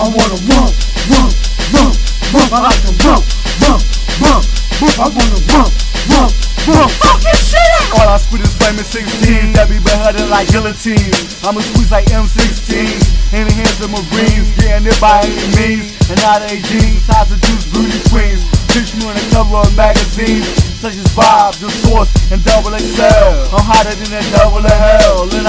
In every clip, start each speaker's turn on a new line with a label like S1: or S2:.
S1: I wanna rump, rump, rump, rump. I like to rump, rump, rump, rump. I wanna rump, rump, rump.
S2: Fuck this shit out.
S3: All I spit is flaming 16s that be beheaded like guillotines. I'ma squeeze like M16s in the hands of Marines, getting it by any means. And nowadays jeans, size of juice, beauty queens. Pitch me on the cover of magazines, such as Vibe, The Source, and Double XL. I'm hotter than that Double of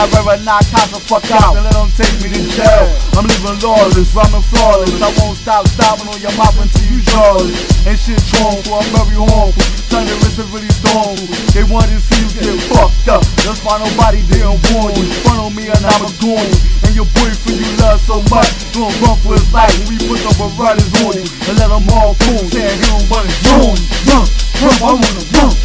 S3: and I'd rather knock cops the fuck out than let them take me to jail. I'm living lawless, rhyming flawless. I won't stop stopping on your mouth until you jawless. And shit for I'm very harmful. Thunderous and really stormful. They want to see you get fucked up. That's why nobody didn't warn you. Front on me and I'm a goon. And your boyfriend you love so much, gonna run for his life we put the runners on you and let them all fool. Saying he don't wanna join you.
S1: Rump, rump. I wanna rump,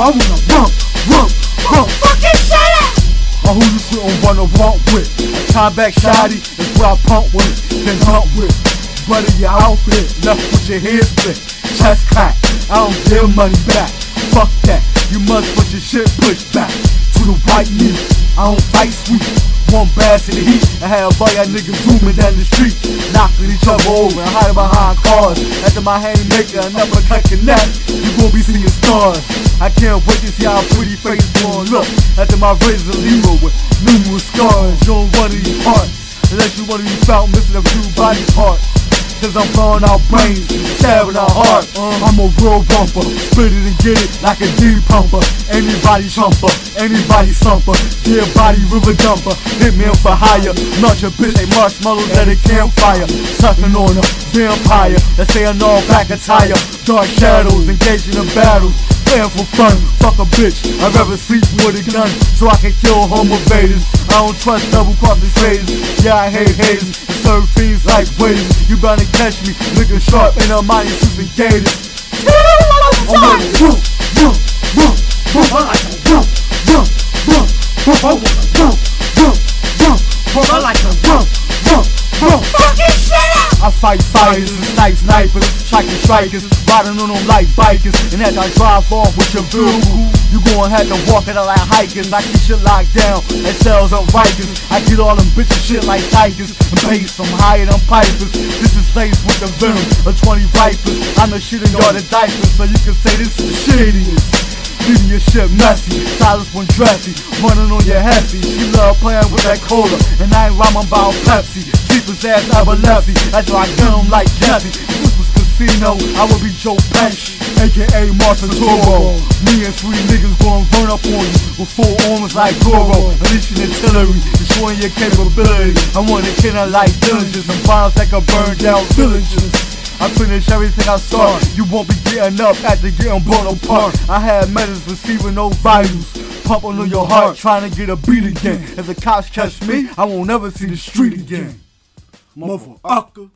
S1: I wanna rump, rump, rump.
S2: Fuck this shit out.
S3: Or who you shouldn't wanna rump with. A back shoddy is what I pump with, then dump with. Brother, your outfit left with your head split, chest crack. I don't give money back. Fuck that. You must put your shit pushed back to the white meat. I don't fight sweet. One blast in the heat, I had a bunch of niggas zooming down the street, knocking each other over and hiding behind cars. After my haymaker, another cut connect, you gon' be seeing stars. I can't wait to see how pretty face gon' look after my razor Lima with numerous scars. You don't wanna eat parts unless you wanna be found missing a few body parts. Cause I'm blowing out brains, stabbing out heart. I'm a real bumper, spit it and get it like a a D pumper. Anybody jumper, anybody slumper, dead body river jumper. Hit me up for hire, much a bitch, they marshmallows at a campfire. Sucking on a vampire, say an all black attire. Dark shadows, engaging in battles. Playing for fun, fuck a bitch. I'd rather sleep with a gun so I can kill home invaders. I don't trust double crossing traders. Yeah, I hate haters. Serve fiends like waiters. You better catch me, looking sharp in a mighty suits gators.
S1: I wanna rump, rump, rump, rump. I like to rump, rump, rump, rump. I wanna rump, rump, rump, rump. I like to rump, rump, rump.
S2: Fuck shit.
S3: I fight fighters and snipe snipers, striking strikers, riding on them like bikers. And as I drive off with your boo, you gon' have to walk it out like hikers. I keep shit locked down, and cells on Rikers. I get all them bitches shit like tigers, and bass, I'm higher than pipers. This is laced with the venom of 20 vipers. I'm the shit in all the diapers, so you can say this is the shittiest. Leaving your shit messy, silence when dressy, running on your hessy. She love playing with that cola, and I ain't rhyming about Pepsi. Keep his ass epilepsy, after I get him like. If this was casino, I would be Joe Pesci, aka Martin Turbo. Me and three niggas gon' run up on you with four arms like Goro. Unleashing artillery, destroying your capability. I want to kill like diligence and violence that can burn down villages. I finish everything I start. You won't be getting up after getting blown apart. I had medals receiving no vitals. Pumping on your heart, trying to get a beat again. If the cops catch me, I won't never see the street again. Motherfucker.